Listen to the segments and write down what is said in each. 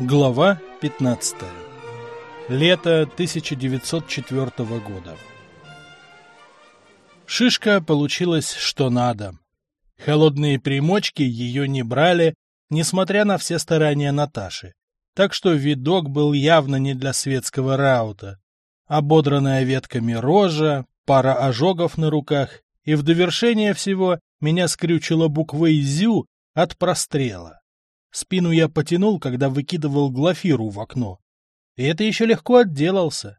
Глава 15. Лето 1904 года. Шишка получилась что надо. Холодные примочки ее не брали, несмотря на все старания Наташи. Так что видок был явно не для светского раута. Ободранная ветками рожа, пара ожогов на руках, и в довершение всего меня скрючила буквой «зю» от прострела. Спину я потянул, когда выкидывал глафиру в окно. И это еще легко отделался.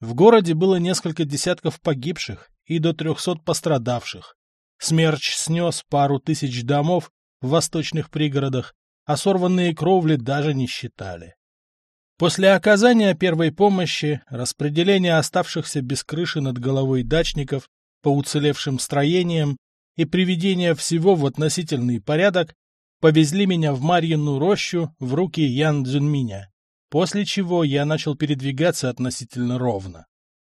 В городе было несколько десятков погибших и до трехсот пострадавших. Смерч снес пару тысяч домов в восточных пригородах, а сорванные кровли даже не считали. После оказания первой помощи, распределения оставшихся без крыши над головой дачников по уцелевшим строениям и приведения всего в относительный порядок, повезли меня в Марьину рощу в руки Ян Цзюньминя, после чего я начал передвигаться относительно ровно.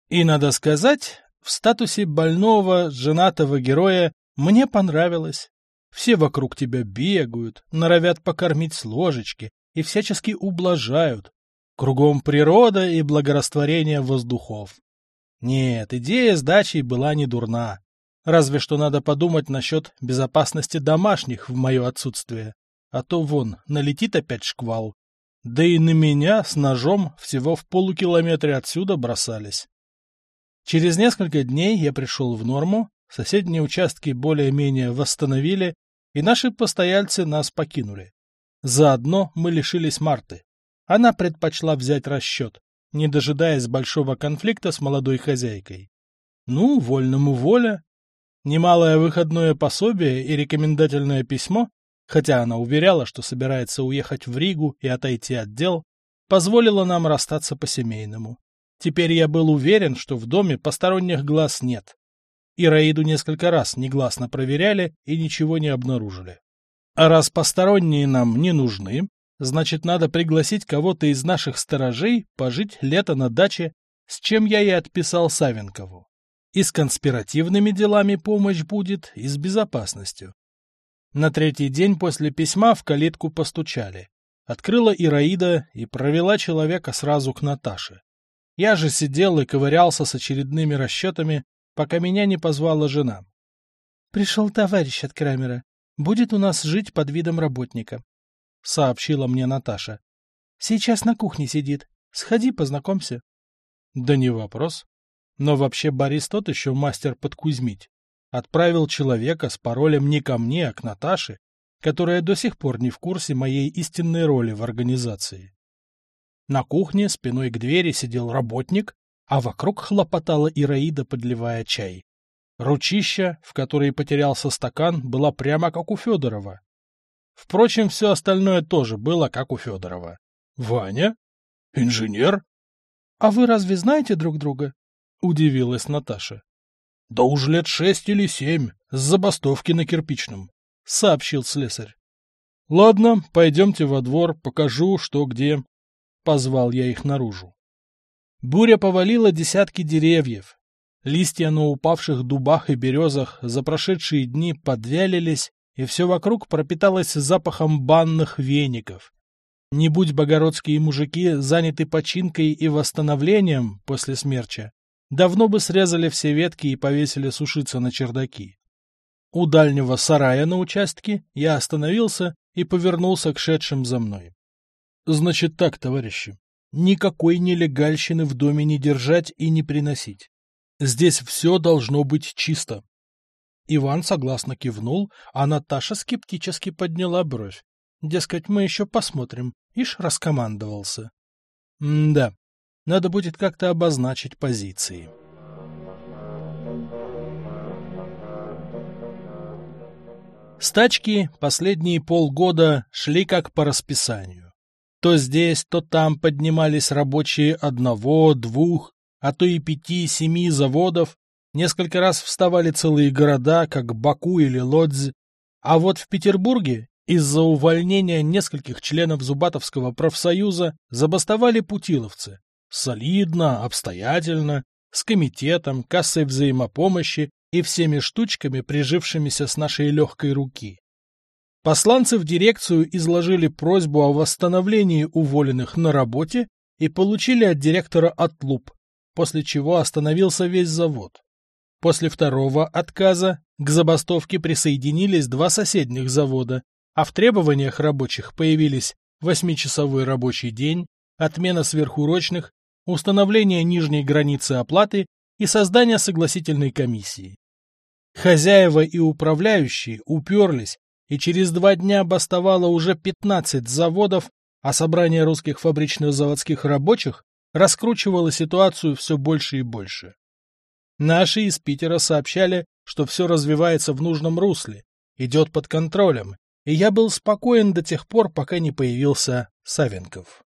И, надо сказать, в статусе больного, женатого героя мне понравилось. Все вокруг тебя бегают, норовят покормить с ложечки и всячески ублажают. Кругом природа и благорастворение воздухов. Нет, идея с дачей была не дурна. Разве что надо подумать насчет безопасности домашних в мое отсутствие. А то вон, налетит опять шквал. Да и на меня с ножом всего в полукилометре отсюда бросались. Через несколько дней я пришел в норму, соседние участки более-менее восстановили, и наши постояльцы нас покинули. Заодно мы лишились Марты. Она предпочла взять расчет, не дожидаясь большого конфликта с молодой хозяйкой. Ну, вольному воля, Немалое выходное пособие и рекомендательное письмо, хотя она уверяла, что собирается уехать в Ригу и отойти от дел, позволило нам расстаться по-семейному. Теперь я был уверен, что в доме посторонних глаз нет. Ираиду несколько раз негласно проверяли и ничего не обнаружили. А раз посторонние нам не нужны, значит, надо пригласить кого-то из наших сторожей пожить лето на даче, с чем я и отписал Савенкову. И с конспиративными делами помощь будет, и с безопасностью. На третий день после письма в калитку постучали. Открыла Ираида и провела человека сразу к Наташе. Я же сидел и ковырялся с очередными расчетами, пока меня не позвала жена. — Пришел товарищ от Крамера. Будет у нас жить под видом работника, — сообщила мне Наташа. — Сейчас на кухне сидит. Сходи, познакомься. — Да не вопрос. Но вообще Борис тот еще мастер подкузмить. Отправил человека с паролем не ко мне, а к Наташе, которая до сих пор не в курсе моей истинной роли в организации. На кухне спиной к двери сидел работник, а вокруг хлопотала Ираида, подливая чай. Ручища, в которой потерялся стакан, была прямо как у Федорова. Впрочем, все остальное тоже было как у Федорова. — Ваня? Инженер? — А вы разве знаете друг друга? — удивилась Наташа. — Да уж лет шесть или семь, с забастовки на кирпичном, — сообщил слесарь. — Ладно, пойдемте во двор, покажу, что где. Позвал я их наружу. Буря повалила десятки деревьев. Листья на упавших дубах и березах за прошедшие дни подвялились, и все вокруг пропиталось запахом банных веников. Не будь богородские мужики заняты починкой и восстановлением после смерча, давно бы срезали все ветки и повесили сушиться на чердаки. У дальнего сарая на участке я остановился и повернулся к шедшим за мной. Значит так, товарищи, никакой нелегальщины в доме не держать и не приносить. Здесь все должно быть чисто. Иван согласно кивнул, а Наташа скептически подняла бровь. Дескать, мы еще посмотрим. Ишь раскомандовался. М-да, надо будет как-то обозначить позиции. Стачки последние полгода шли как по расписанию. То здесь, то там поднимались рабочие одного, двух, а то и пяти-семи заводов, несколько раз вставали целые города, как Баку или Лодзь, а вот в Петербурге из-за увольнения нескольких членов Зубатовского профсоюза забастовали путиловцы, Солидно, обстоятельно, с комитетом, кассой взаимопомощи и всеми штучками, прижившимися с нашей легкой руки. Посланцы в дирекцию изложили просьбу о восстановлении уволенных на работе и получили от директора отлуп, после чего остановился весь завод. После второго отказа к забастовке присоединились два соседних завода, а в требованиях рабочих появились восьмичасовой рабочий день, отмена сверхурочных, установление нижней границы оплаты и создание согласительной комиссии. Хозяева и управляющие уперлись, и через два дня бастовало уже 15 заводов, а собрание русских фабрично-заводских рабочих раскручивало ситуацию все больше и больше. Наши из Питера сообщали, что все развивается в нужном русле, идет под контролем, и я был спокоен до тех пор, пока не появился Савенков.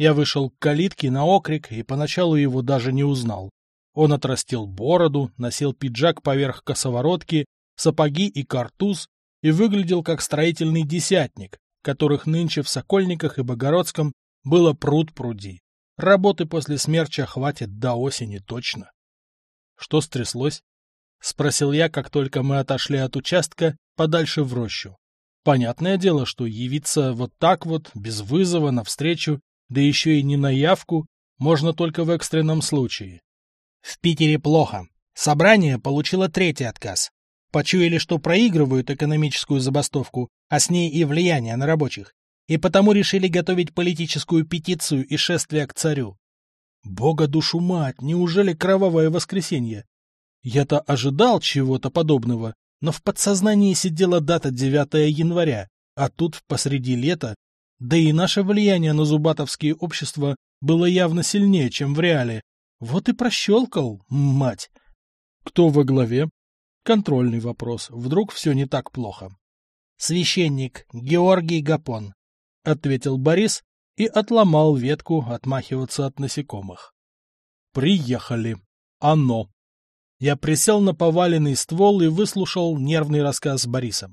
Я вышел к калитке на окрик и поначалу его даже не узнал. Он отрастил бороду, носил пиджак поверх косоворотки, сапоги и картуз и выглядел как строительный десятник, которых нынче в Сокольниках и Богородском было пруд пруди. Работы после смерча хватит до осени точно. Что стряслось? — спросил я, как только мы отошли от участка подальше в рощу. Понятное дело, что явиться вот так вот, без вызова, навстречу, да еще и не на явку, можно только в экстренном случае. В Питере плохо. Собрание получило третий отказ. Почуяли, что проигрывают экономическую забастовку, а с ней и влияние на рабочих, и потому решили готовить политическую петицию и шествие к царю. Бога душу мать, неужели кровавое воскресенье? Я-то ожидал чего-то подобного, но в подсознании сидела дата 9 января, а тут посреди лета, да и наше влияние на зубатовские общества было явно сильнее, чем в реале. Вот и прощелкал, мать. Кто во главе? Контрольный вопрос. Вдруг все не так плохо. Священник Георгий Гапон, — ответил Борис и отломал ветку отмахиваться от насекомых. Приехали. Оно. Я присел на поваленный ствол и выслушал нервный рассказ Бориса.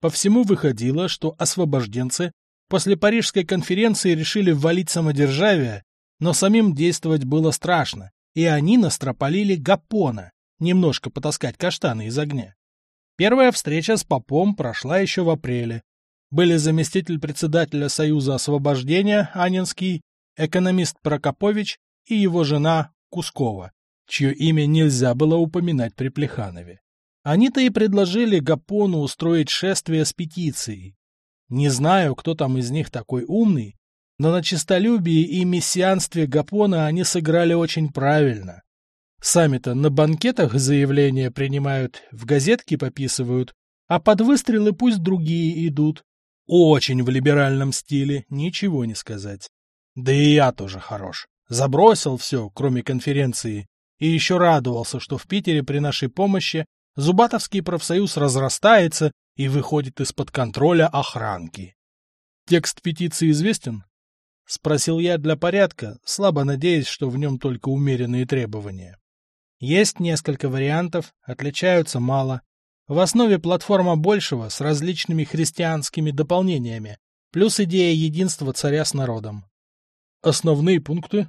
По всему выходило, что освобожденцы после Парижской конференции решили ввалить самодержавие, но самим действовать было страшно, и они настропалили Гапона, немножко потаскать каштаны из огня. Первая встреча с попом прошла еще в апреле. Были заместитель председателя Союза освобождения Анинский, экономист Прокопович и его жена Кускова, чье имя нельзя было упоминать при Плеханове. Они-то и предложили Гапону устроить шествие с петицией. Не знаю, кто там из них такой умный, но на честолюбии и мессианстве Гапона они сыграли очень правильно. Сами-то на банкетах заявления принимают, в газетки пописывают, а под выстрелы пусть другие идут. Очень в либеральном стиле, ничего не сказать. Да и я тоже хорош. Забросил все, кроме конференции, и еще радовался, что в Питере при нашей помощи Зубатовский профсоюз разрастается и выходит из-под контроля охранки. Текст петиции известен? — спросил я для порядка, слабо надеясь, что в нем только умеренные требования. Есть несколько вариантов, отличаются мало. В основе платформа большего с различными христианскими дополнениями, плюс идея единства царя с народом. Основные пункты?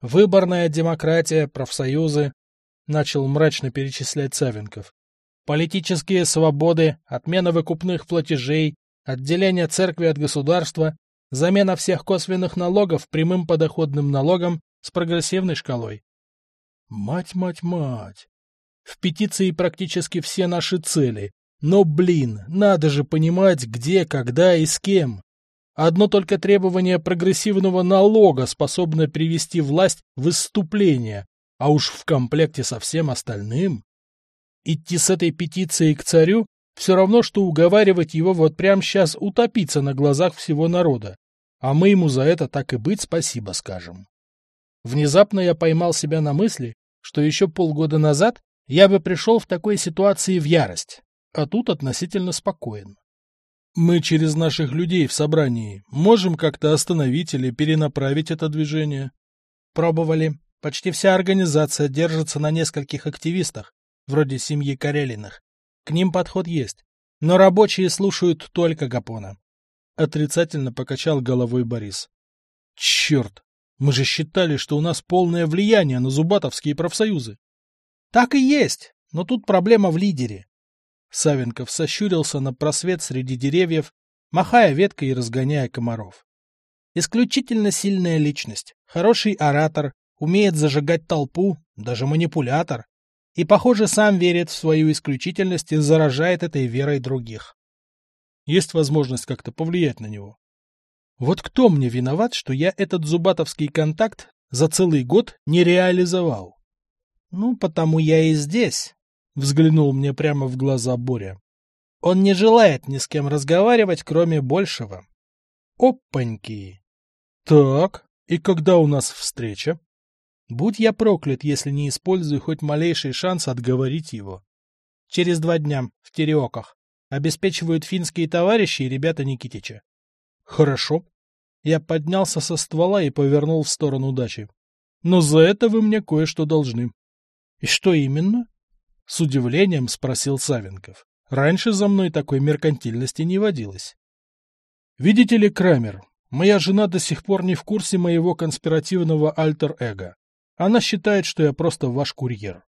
Выборная демократия, профсоюзы, начал мрачно перечислять Савенков. Политические свободы, отмена выкупных платежей, отделение церкви от государства, замена всех косвенных налогов прямым подоходным налогом с прогрессивной шкалой. Мать, мать, мать. В петиции практически все наши цели. Но, блин, надо же понимать, где, когда и с кем. Одно только требование прогрессивного налога способно привести власть в выступление, а уж в комплекте со всем остальным. Идти с этой петицией к царю все равно, что уговаривать его вот прямо сейчас утопиться на глазах всего народа. А мы ему за это так и быть спасибо скажем. Внезапно я поймал себя на мысли, что еще полгода назад я бы пришел в такой ситуации в ярость, а тут относительно спокоен. Мы через наших людей в собрании можем как-то остановить или перенаправить это движение? Пробовали. Почти вся организация держится на нескольких активистах, вроде семьи Карелиных. К ним подход есть. Но рабочие слушают только Гапона. Отрицательно покачал головой Борис. Черт! Мы же считали, что у нас полное влияние на зубатовские профсоюзы. Так и есть, но тут проблема в лидере. Савенков сощурился на просвет среди деревьев, махая веткой и разгоняя комаров. Исключительно сильная личность, хороший оратор, умеет зажигать толпу, даже манипулятор. И, похоже, сам верит в свою исключительность и заражает этой верой других. Есть возможность как-то повлиять на него. Вот кто мне виноват, что я этот зубатовский контакт за целый год не реализовал? Ну, потому я и здесь, — взглянул мне прямо в глаза Боря. Он не желает ни с кем разговаривать, кроме большего. Опаньки! Так, и когда у нас встреча? Будь я проклят, если не использую хоть малейший шанс отговорить его. Через два дня, в Тереоках. Обеспечивают финские товарищи и ребята Никитича. Хорошо. Я поднялся со ствола и повернул в сторону дачи. Но за это вы мне кое-что должны. И что именно? С удивлением спросил Савенков. Раньше за мной такой меркантильности не водилось. Видите ли, Крамер, моя жена до сих пор не в курсе моего конспиративного альтер-эго. Она считает, что я просто ваш курьер.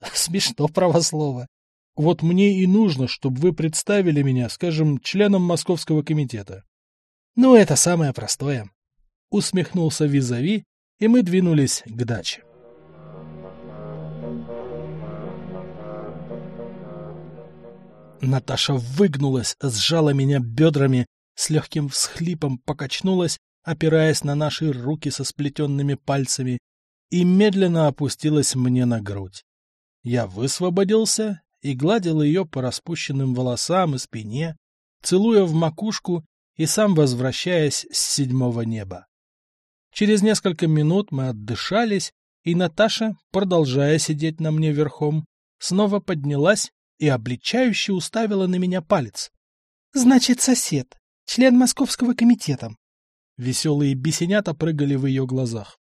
Смешно правослово. Вот мне и нужно, чтобы вы представили меня, скажем, членом Московского комитета. Ну, это самое простое. Усмехнулся Визави, и мы двинулись к даче. Наташа выгнулась, сжала меня бедрами, с легким всхлипом покачнулась, опираясь на наши руки со сплетенными пальцами, и медленно опустилась мне на грудь. Я высвободился и гладил ее по распущенным волосам и спине, целуя в макушку и сам возвращаясь с седьмого неба. Через несколько минут мы отдышались, и Наташа, продолжая сидеть на мне верхом, снова поднялась и обличающе уставила на меня палец. — Значит, сосед, член московского комитета. Веселые бесенята прыгали в ее глазах. —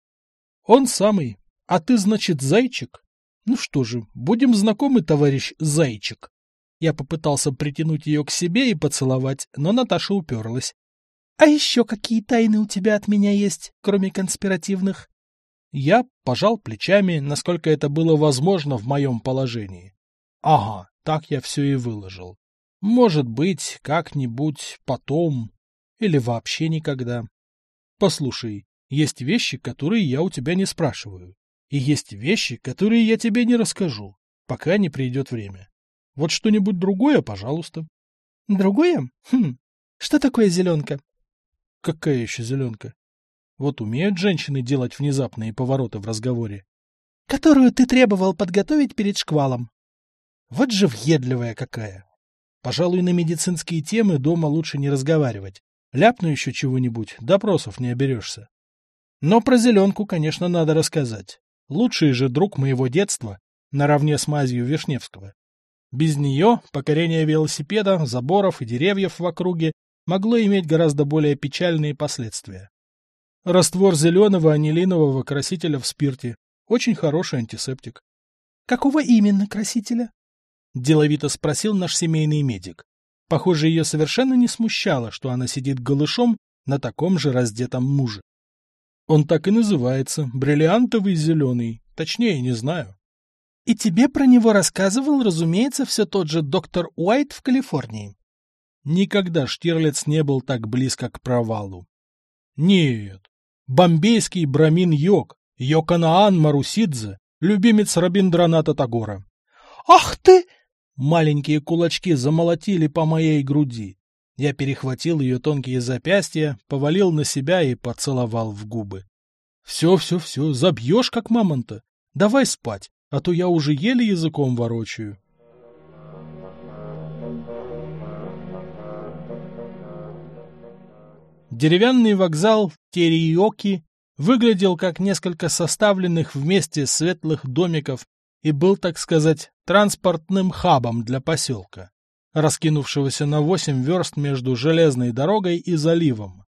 Он самый. А ты, значит, зайчик? Ну что же, будем знакомы, товарищ зайчик. Я попытался притянуть ее к себе и поцеловать, но Наташа уперлась. — А еще какие тайны у тебя от меня есть, кроме конспиративных? Я пожал плечами, насколько это было возможно в моем положении. Ага, так я все и выложил. Может быть, как-нибудь потом. Или вообще никогда. Послушай, есть вещи, которые я у тебя не спрашиваю. И есть вещи, которые я тебе не расскажу, пока не придет время. Вот что-нибудь другое, пожалуйста. Другое? Хм. Что такое зеленка? Какая еще зеленка? Вот умеют женщины делать внезапные повороты в разговоре. Которую ты требовал подготовить перед шквалом. Вот же въедливая какая! Пожалуй, на медицинские темы дома лучше не разговаривать. Ляпну еще чего-нибудь, допросов не оберешься. Но про зеленку, конечно, надо рассказать. Лучший же друг моего детства, наравне с мазью Вишневского. Без нее покорение велосипеда, заборов и деревьев в округе могло иметь гораздо более печальные последствия. Раствор зеленого анилинового красителя в спирте. Очень хороший антисептик. — Какого именно красителя? — деловито спросил наш семейный медик. Похоже, ее совершенно не смущало, что она сидит голышом на таком же раздетом муже. Он так и называется, бриллиантовый зеленый, точнее, не знаю. И тебе про него рассказывал, разумеется, все тот же доктор Уайт в Калифорнии. Никогда Штирлиц не был так близко к провалу. Нет, бомбейский Брамин Йог, Йоканаан Марусидзе, любимец Рабиндраната Тагора. «Ах ты!» Маленькие кулачки замолотили по моей груди. Я перехватил ее тонкие запястья, повалил на себя и поцеловал в губы. «Все, все, все, забьешь, как мамонта. Давай спать, а то я уже еле языком ворочаю». Деревянный вокзал Териоки выглядел как несколько составленных вместе светлых домиков и был, так сказать, транспортным хабом для поселка, раскинувшегося на 8 верст между железной дорогой и заливом.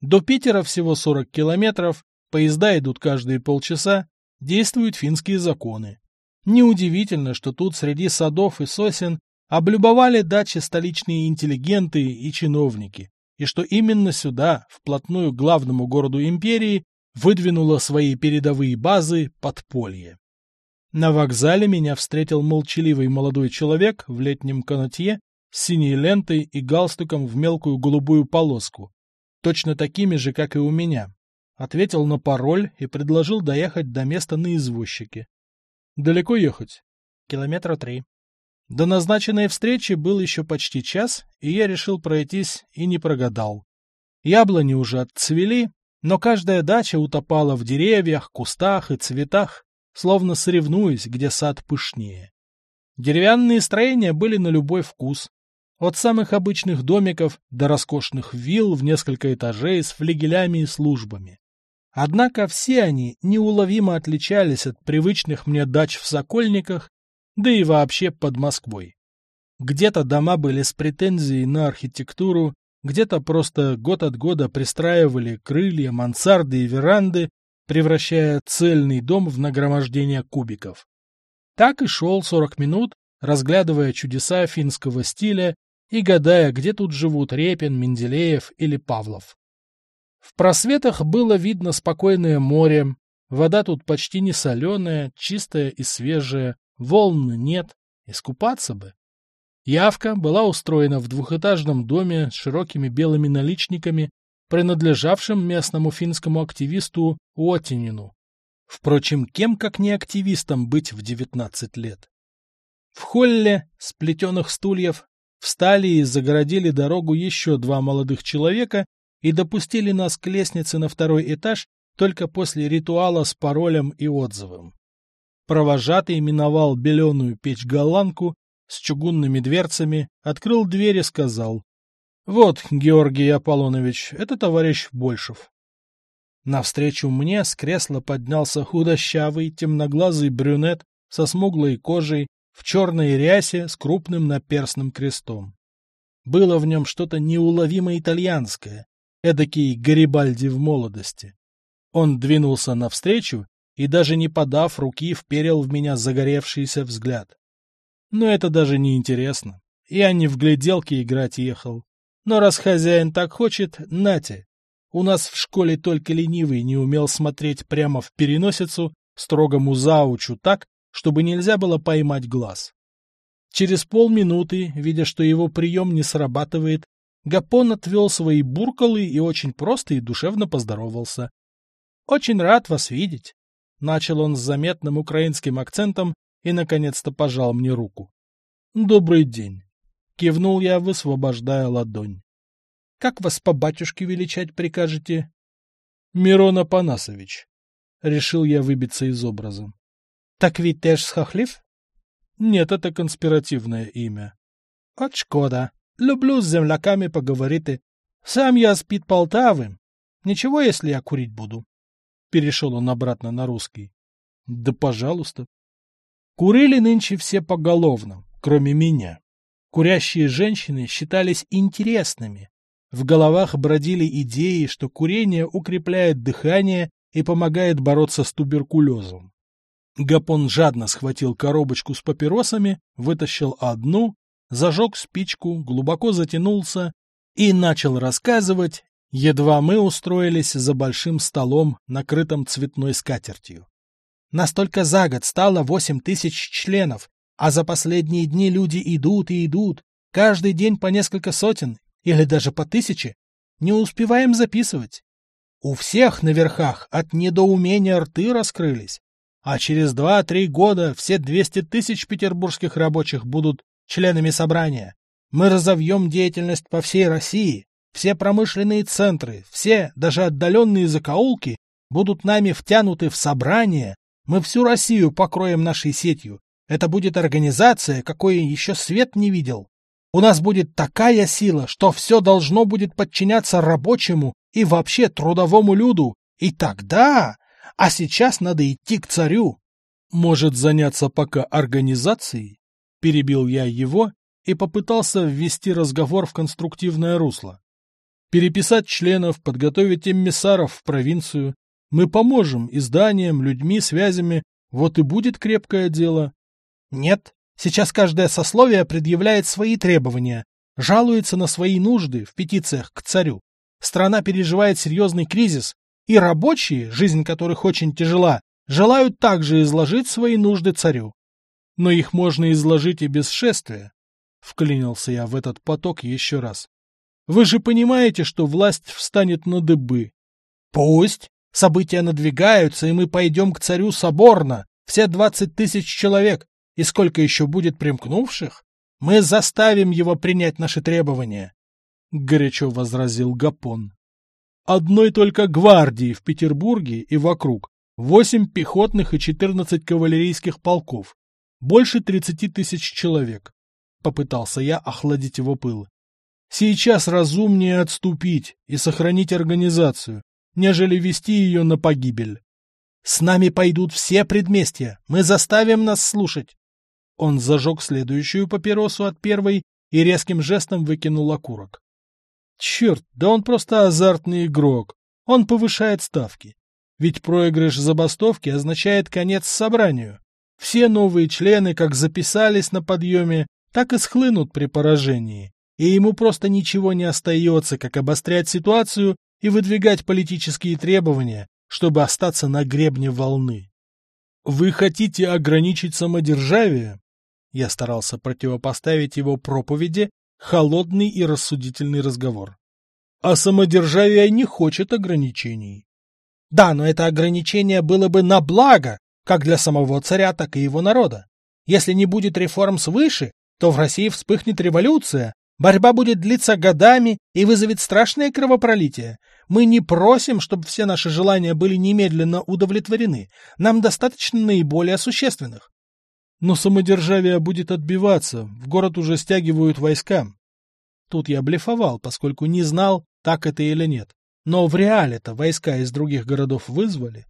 До Питера всего 40 километров, поезда идут каждые полчаса, действуют финские законы. Неудивительно, что тут среди садов и сосен облюбовали дачи столичные интеллигенты и чиновники, и что именно сюда, вплотную к главному городу империи, выдвинуло свои передовые базы подполье. На вокзале меня встретил молчаливый молодой человек в летнем канатье с синей лентой и галстуком в мелкую голубую полоску, точно такими же, как и у меня. Ответил на пароль и предложил доехать до места на извозчике. Далеко ехать? Километра три. До назначенной встречи был еще почти час, и я решил пройтись и не прогадал. Яблони уже отцвели, но каждая дача утопала в деревьях, кустах и цветах, словно соревнуясь, где сад пышнее. Деревянные строения были на любой вкус. От самых обычных домиков до роскошных вилл в несколько этажей с флигелями и службами. Однако все они неуловимо отличались от привычных мне дач в Сокольниках, да и вообще под Москвой. Где-то дома были с претензией на архитектуру, где-то просто год от года пристраивали крылья, мансарды и веранды, превращая цельный дом в нагромождение кубиков. Так и шел 40 минут, разглядывая чудеса финского стиля и гадая, где тут живут Репин, Менделеев или Павлов. В просветах было видно спокойное море, вода тут почти не соленая, чистая и свежая, волн нет, искупаться бы. Явка была устроена в двухэтажном доме с широкими белыми наличниками принадлежавшим местному финскому активисту Отинину. Впрочем, кем как не активистом быть в 19 лет? В холле с плетеных стульев встали и загородили дорогу еще два молодых человека и допустили нас к лестнице на второй этаж только после ритуала с паролем и отзывом. Провожатый миновал беленую печь-голландку с чугунными дверцами, открыл дверь и сказал вот, Георгий Аполлонович, это товарищ Большев. Навстречу мне с кресла поднялся худощавый, темноглазый брюнет со смуглой кожей, в черной рясе с крупным наперстным крестом. Было в нем что-то неуловимо итальянское, эдакий Гарибальди в молодости. Он двинулся навстречу и, даже не подав руки, вперил в меня загоревшийся взгляд. Но это даже не интересно. Я не в гляделки играть ехал. Но раз хозяин так хочет, нате. У нас в школе только ленивый не умел смотреть прямо в переносицу строгому заучу так, чтобы нельзя было поймать глаз. Через полминуты, видя, что его прием не срабатывает, Гапон отвел свои буркалы и очень просто и душевно поздоровался. — Очень рад вас видеть, — начал он с заметным украинским акцентом и, наконец-то, пожал мне руку. — Добрый день. — кивнул я, высвобождая ладонь. — Как вас по батюшке величать прикажете? — Мирон Апанасович. Решил я выбиться из образа. — Так ведь теж схохлив? — Нет, это конспиративное имя. — От шкода. Люблю с земляками поговорить. Сам я спит Полтавы. Ничего, если я курить буду? Перешел он обратно на русский. — Да пожалуйста. Курили нынче все поголовно, кроме меня. Курящие женщины считались интересными. В головах бродили идеи, что курение укрепляет дыхание и помогает бороться с туберкулезом. Гапон жадно схватил коробочку с папиросами, вытащил одну, зажег спичку, глубоко затянулся и начал рассказывать, едва мы устроились за большим столом, накрытым цветной скатертью. Настолько за год стало восемь тысяч членов, а за последние дни люди идут и идут, каждый день по несколько сотен или даже по тысяче. Не успеваем записывать. У всех на верхах от недоумения рты раскрылись. А через два-три года все 200 тысяч петербургских рабочих будут членами собрания. Мы разовьем деятельность по всей России. Все промышленные центры, все, даже отдаленные закоулки, будут нами втянуты в собрание. Мы всю Россию покроем нашей сетью. Это будет организация, какой еще свет не видел. У нас будет такая сила, что все должно будет подчиняться рабочему и вообще трудовому люду. И тогда... А сейчас надо идти к царю. Может заняться пока организацией? Перебил я его и попытался ввести разговор в конструктивное русло. Переписать членов, подготовить эмиссаров в провинцию. Мы поможем изданиям, людьми, связями. Вот и будет крепкое дело. Нет, сейчас каждое сословие предъявляет свои требования, жалуется на свои нужды в петициях к царю. Страна переживает серьезный кризис, и рабочие, жизнь которых очень тяжела, желают также изложить свои нужды царю. Но их можно изложить и без шествия. Вклинился я в этот поток еще раз. Вы же понимаете, что власть встанет на дыбы. Пусть. События надвигаются, и мы пойдем к царю соборно. Все двадцать тысяч человек. И сколько еще будет примкнувших? Мы заставим его принять наши требования. Горячо возразил Гапон. Одной только гвардии в Петербурге и вокруг. Восемь пехотных и четырнадцать кавалерийских полков. Больше тридцати тысяч человек. Попытался я охладить его пыл. Сейчас разумнее отступить и сохранить организацию, нежели вести ее на погибель. С нами пойдут все предместья, мы заставим нас слушать. Он зажег следующую папиросу от первой и резким жестом выкинул окурок. Черт, да он просто азартный игрок. Он повышает ставки. Ведь проигрыш забастовки означает конец собранию. Все новые члены как записались на подъеме, так и схлынут при поражении. И ему просто ничего не остается, как обострять ситуацию и выдвигать политические требования, чтобы остаться на гребне волны. Вы хотите ограничить самодержавие? Я старался противопоставить его проповеди холодный и рассудительный разговор. А самодержавие не хочет ограничений. Да, но это ограничение было бы на благо, как для самого царя, так и его народа. Если не будет реформ свыше, то в России вспыхнет революция, борьба будет длиться годами и вызовет страшное кровопролитие. Мы не просим, чтобы все наши желания были немедленно удовлетворены. Нам достаточно наиболее существенных. Но самодержавие будет отбиваться, в город уже стягивают войска. Тут я блефовал, поскольку не знал, так это или нет. Но в реале-то войска из других городов вызвали.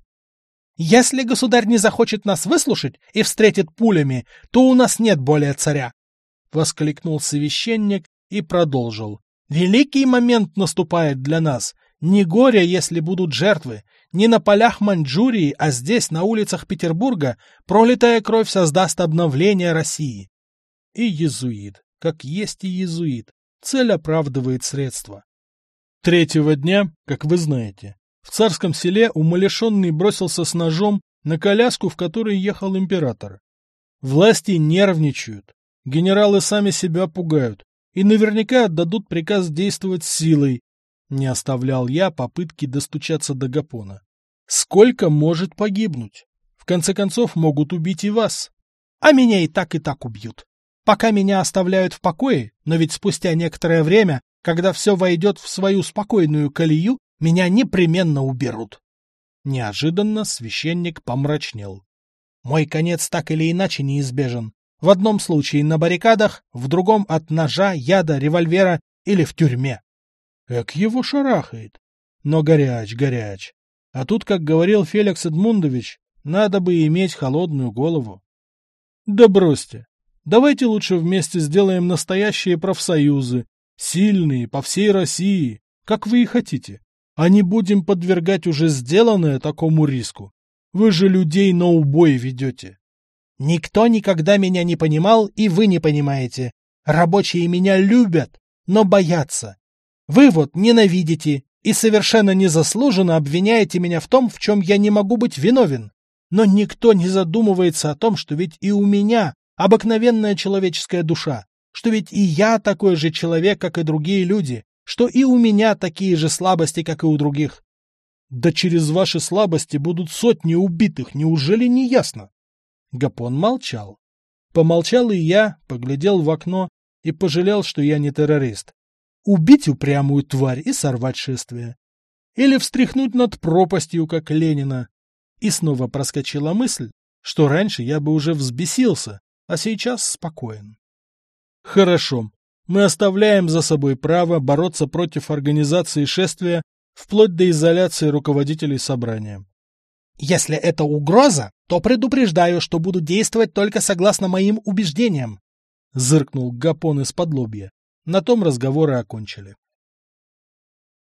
Если государь не захочет нас выслушать и встретит пулями, то у нас нет более царя. Воскликнул священник и продолжил. Великий момент наступает для нас. Не горе, если будут жертвы. Не на полях Маньчжурии, а здесь, на улицах Петербурга, пролитая кровь создаст обновление России. И езуит, как есть и езуит. Цель оправдывает средства. Третьего дня, как вы знаете, в царском селе умалишенный бросился с ножом на коляску, в которой ехал император. Власти нервничают, генералы сами себя пугают и наверняка отдадут приказ действовать силой. Не оставлял я попытки достучаться до Гапона. Сколько может погибнуть? В конце концов, могут убить и вас. А меня и так и так убьют. Пока меня оставляют в покое, но ведь спустя некоторое время, когда все войдет в свою спокойную колею, меня непременно уберут. Неожиданно священник помрачнел. Мой конец так или иначе неизбежен. В одном случае на баррикадах, в другом от ножа, яда, револьвера или в тюрьме. Эк его шарахает. Но горяч, горяч. А тут, как говорил Феликс Эдмундович, надо бы иметь холодную голову. Да бросьте. Давайте лучше вместе сделаем настоящие профсоюзы, сильные, по всей России, как вы и хотите, а не будем подвергать уже сделанное такому риску. Вы же людей на убой ведете. Никто никогда меня не понимал, и вы не понимаете. Рабочие меня любят, но боятся. Вы вот ненавидите и совершенно незаслуженно обвиняете меня в том, в чем я не могу быть виновен. Но никто не задумывается о том, что ведь и у меня обыкновенная человеческая душа, что ведь и я такой же человек, как и другие люди, что и у меня такие же слабости, как и у других. Да через ваши слабости будут сотни убитых, неужели не ясно? Гапон молчал. Помолчал и я, поглядел в окно и пожалел, что я не террорист. Убить упрямую тварь и сорвать шествие. Или встряхнуть над пропастью, как Ленина. И снова проскочила мысль, что раньше я бы уже взбесился, а сейчас спокоен. Хорошо, мы оставляем за собой право бороться против организации шествия вплоть до изоляции руководителей собрания. Если это угроза, то предупреждаю, что буду действовать только согласно моим убеждениям. Зыркнул Гапон из-под лобья. На том разговоры окончили.